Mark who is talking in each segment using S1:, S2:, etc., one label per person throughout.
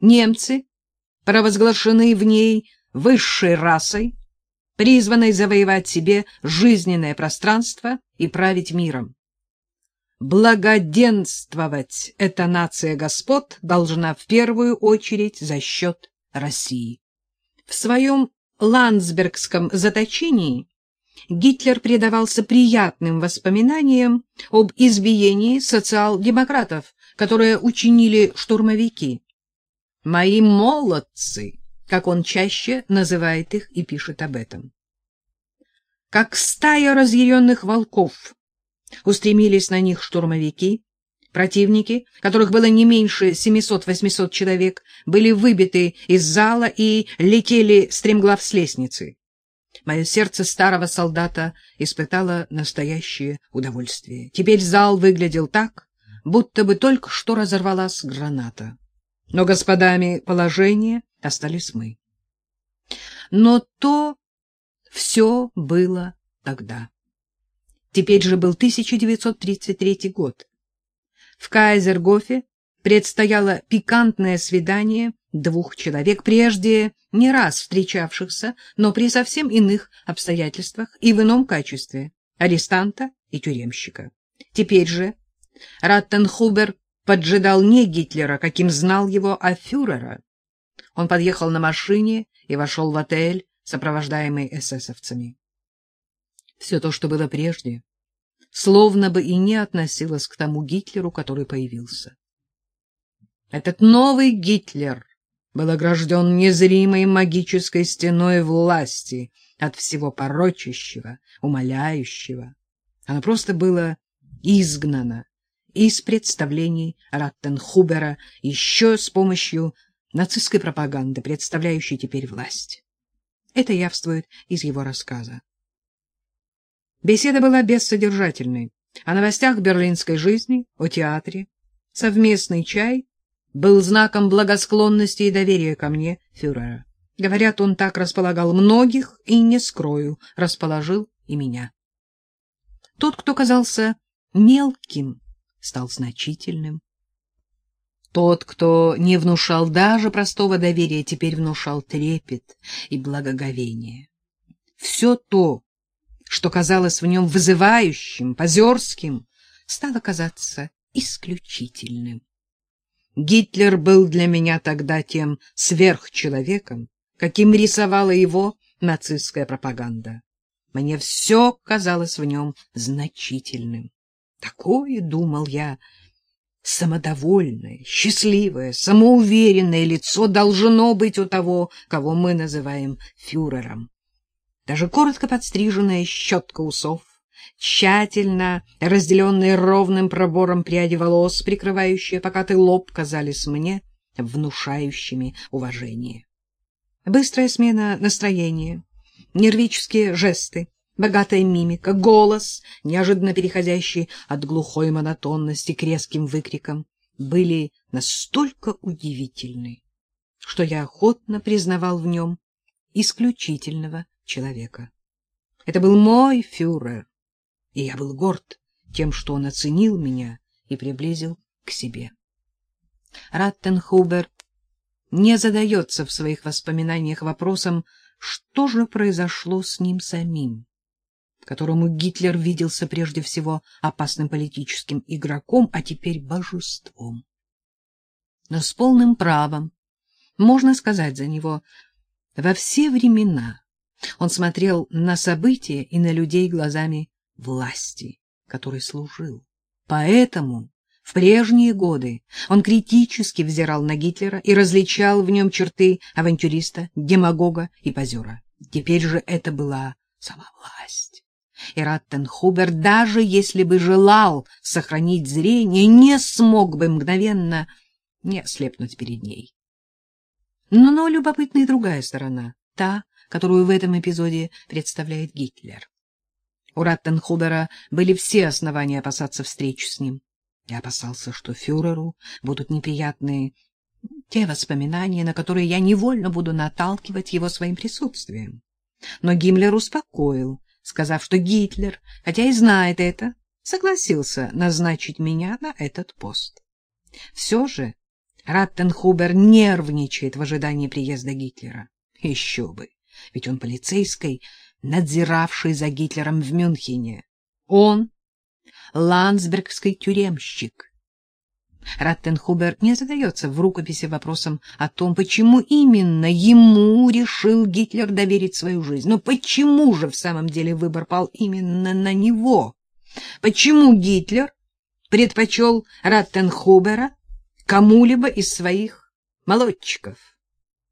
S1: Немцы провозглашены в ней высшей расой, призванной завоевать себе жизненное пространство и править миром. Благоденствовать эта нация господ должна в первую очередь за счет России. В своем ландсбергском заточении Гитлер предавался приятным воспоминаниям об избиении социал-демократов, которые учинили штурмовики. «Мои молодцы», как он чаще называет их и пишет об этом. Как стая разъяренных волков устремились на них штурмовики, Противники, которых было не меньше 700-800 человек, были выбиты из зала и летели стремглав с лестницы. Мое сердце старого солдата испытало настоящее удовольствие. Теперь зал выглядел так, будто бы только что разорвалась граната. Но господами положения остались мы. Но то все было тогда. Теперь же был 1933 год. В Кайзергофе предстояло пикантное свидание двух человек, прежде не раз встречавшихся, но при совсем иных обстоятельствах и в ином качестве — арестанта и тюремщика. Теперь же Раттенхубер поджидал не Гитлера, каким знал его, а фюрера. Он подъехал на машине и вошел в отель, сопровождаемый эсэсовцами. Все то, что было прежде, словно бы и не относилось к тому Гитлеру, который появился. Этот новый Гитлер был огражден незримой магической стеной власти от всего порочащего, умоляющего. Оно просто было изгнано из представлений Раттенхубера еще с помощью нацистской пропаганды, представляющей теперь власть. Это явствует из его рассказа. Беседа была бессодержательной. О новостях берлинской жизни, о театре. Совместный чай был знаком благосклонности и доверия ко мне, фюрера. Говорят, он так располагал многих, и, не скрою, расположил и меня. Тот, кто казался мелким, стал значительным. Тот, кто не внушал даже простого доверия, теперь внушал трепет и благоговение. Все то, что казалось в нем вызывающим, позерским, стало казаться исключительным. Гитлер был для меня тогда тем сверхчеловеком, каким рисовала его нацистская пропаганда. Мне все казалось в нем значительным. Такое, думал я, самодовольное, счастливое, самоуверенное лицо должно быть у того, кого мы называем фюрером. Даже коротко подстриженная щетка усов, тщательно разделенные ровным пробором пряди волос, прикрывающие покатый лоб, казались мне внушающими уважение. Быстрая смена настроения, нервические жесты, богатая мимика, голос, неожиданно переходящий от глухой монотонности к резким выкрикам, были настолько удивительны, что я охотно признавал в нем исключительного человека. Это был мой фюрер, и я был горд тем, что он оценил меня и приблизил к себе. Раттенхубер не задается в своих воспоминаниях вопросом, что же произошло с ним самим, которому Гитлер виделся прежде всего опасным политическим игроком, а теперь божеством. Но с полным правом можно сказать за него, во все времена он смотрел на события и на людей глазами власти, которой служил. Поэтому в прежние годы он критически взирал на Гитлера и различал в нем черты авантюриста, демагога и позера. Теперь же это была сама власть. И Раттенхубер, даже если бы желал сохранить зрение, не смог бы мгновенно не ослепнуть перед ней. Но, но любопытна и другая сторона, та, которую в этом эпизоде представляет Гитлер. У Раттенхубера были все основания опасаться встречи с ним. Я опасался, что фюреру будут неприятные те воспоминания, на которые я невольно буду наталкивать его своим присутствием. Но Гиммлер успокоил, сказав, что Гитлер, хотя и знает это, согласился назначить меня на этот пост. Все же Раттенхубер нервничает в ожидании приезда Гитлера. Еще бы, ведь он полицейский, надзиравший за Гитлером в Мюнхене. Он — ландсбергский тюремщик. Раттенхубер не задается в рукописи вопросом о том, почему именно ему решил Гитлер доверить свою жизнь. Но почему же в самом деле выбор пал именно на него? Почему Гитлер предпочел Раттенхубера кому-либо из своих молодчиков?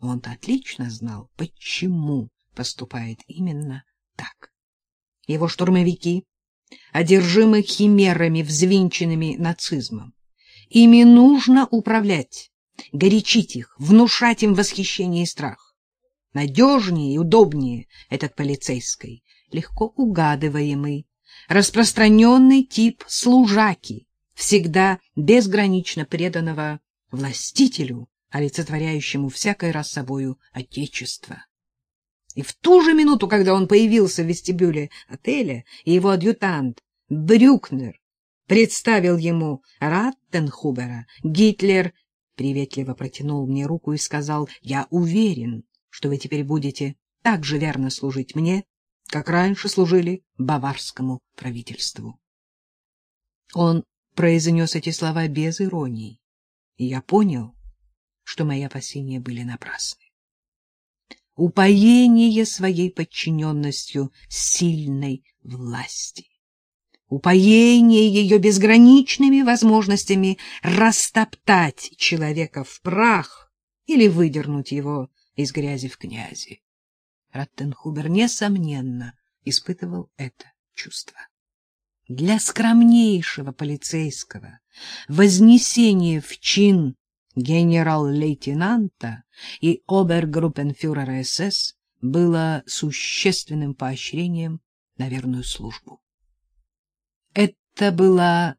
S1: Он-то отлично знал, почему поступает именно так. Его штурмовики, одержимы химерами, взвинченными нацизмом, Ими нужно управлять, горячить их, внушать им восхищение и страх. Надежнее и удобнее этот полицейский, легко угадываемый, распространенный тип служаки, всегда безгранично преданного властителю, олицетворяющему всякой раз отечество. И в ту же минуту, когда он появился в вестибюле отеля, и его адъютант Брюкнер представил ему Раттенхубера, Гитлер приветливо протянул мне руку и сказал, «Я уверен, что вы теперь будете так же верно служить мне, как раньше служили баварскому правительству». Он произнес эти слова без иронии, и я понял, что мои опасения были напрасны. Упоение своей подчиненностью сильной власти упоение ее безграничными возможностями растоптать человека в прах или выдернуть его из грязи в князи. Раттенхубер, несомненно, испытывал это чувство. Для скромнейшего полицейского вознесение в чин генерал-лейтенанта и обергруппенфюрера СС было существенным поощрением на верную службу. Это была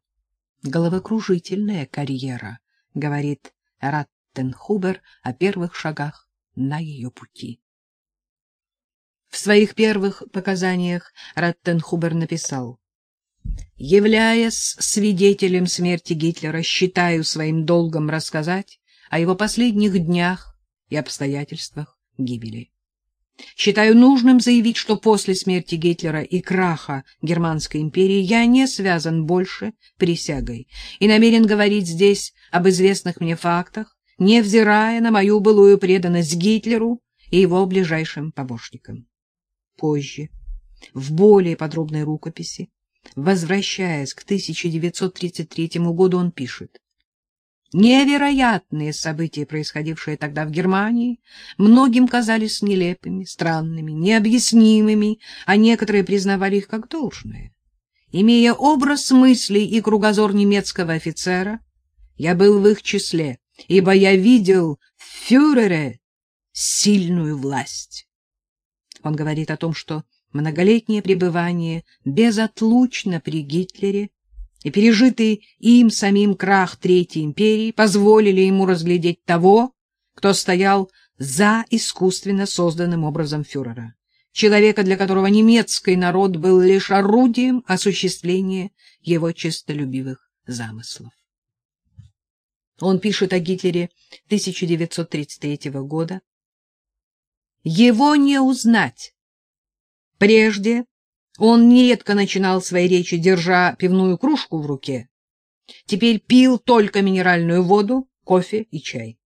S1: головокружительная карьера, говорит Раттенхубер о первых шагах на ее пути. В своих первых показаниях Раттенхубер написал «Являясь свидетелем смерти Гитлера, считаю своим долгом рассказать о его последних днях и обстоятельствах гибели. Считаю нужным заявить, что после смерти Гитлера и краха Германской империи я не связан больше присягой и намерен говорить здесь об известных мне фактах, невзирая на мою былую преданность Гитлеру и его ближайшим помощникам. Позже, в более подробной рукописи, возвращаясь к 1933 году, он пишет Невероятные события, происходившие тогда в Германии, многим казались нелепыми, странными, необъяснимыми, а некоторые признавали их как должное. Имея образ мыслей и кругозор немецкого офицера, я был в их числе, ибо я видел в фюрере сильную власть. Он говорит о том, что многолетнее пребывание безотлучно при Гитлере и пережитый им самим крах Третьей империи позволили ему разглядеть того, кто стоял за искусственно созданным образом фюрера, человека, для которого немецкий народ был лишь орудием осуществления его честолюбивых замыслов. Он пишет о Гитлере 1933 года. Его не узнать. Прежде он нередко начинал свои речи, держа пивную кружку в руке. Теперь пил только минеральную воду, кофе и чай.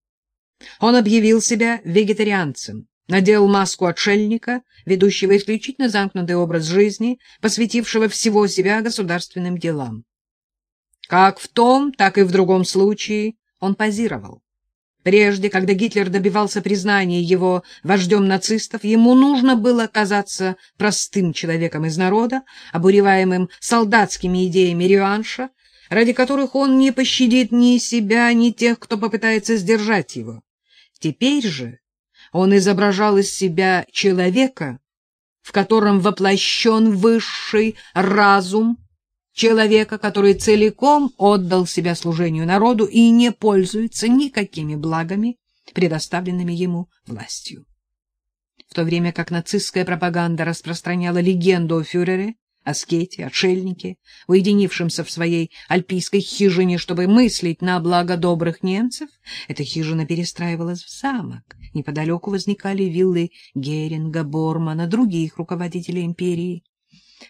S1: Он объявил себя вегетарианцем, надел маску отшельника, ведущего исключительно замкнутый образ жизни, посвятившего всего себя государственным делам. Как в том, так и в другом случае он позировал. Прежде, когда Гитлер добивался признания его вождем нацистов, ему нужно было казаться простым человеком из народа, обуреваемым солдатскими идеями реванша, ради которых он не пощадит ни себя, ни тех, кто попытается сдержать его. Теперь же он изображал из себя человека, в котором воплощен высший разум, человека, который целиком отдал себя служению народу и не пользуется никакими благами, предоставленными ему властью. В то время как нацистская пропаганда распространяла легенду о фюрере, аскете, отшельнике, уединившемся в своей альпийской хижине, чтобы мыслить на благо добрых немцев, эта хижина перестраивалась в замок. Неподалеку возникали виллы Геринга, Бормана, других руководителей империи.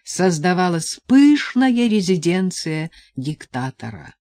S1: Создавалась пышная резиденция диктатора.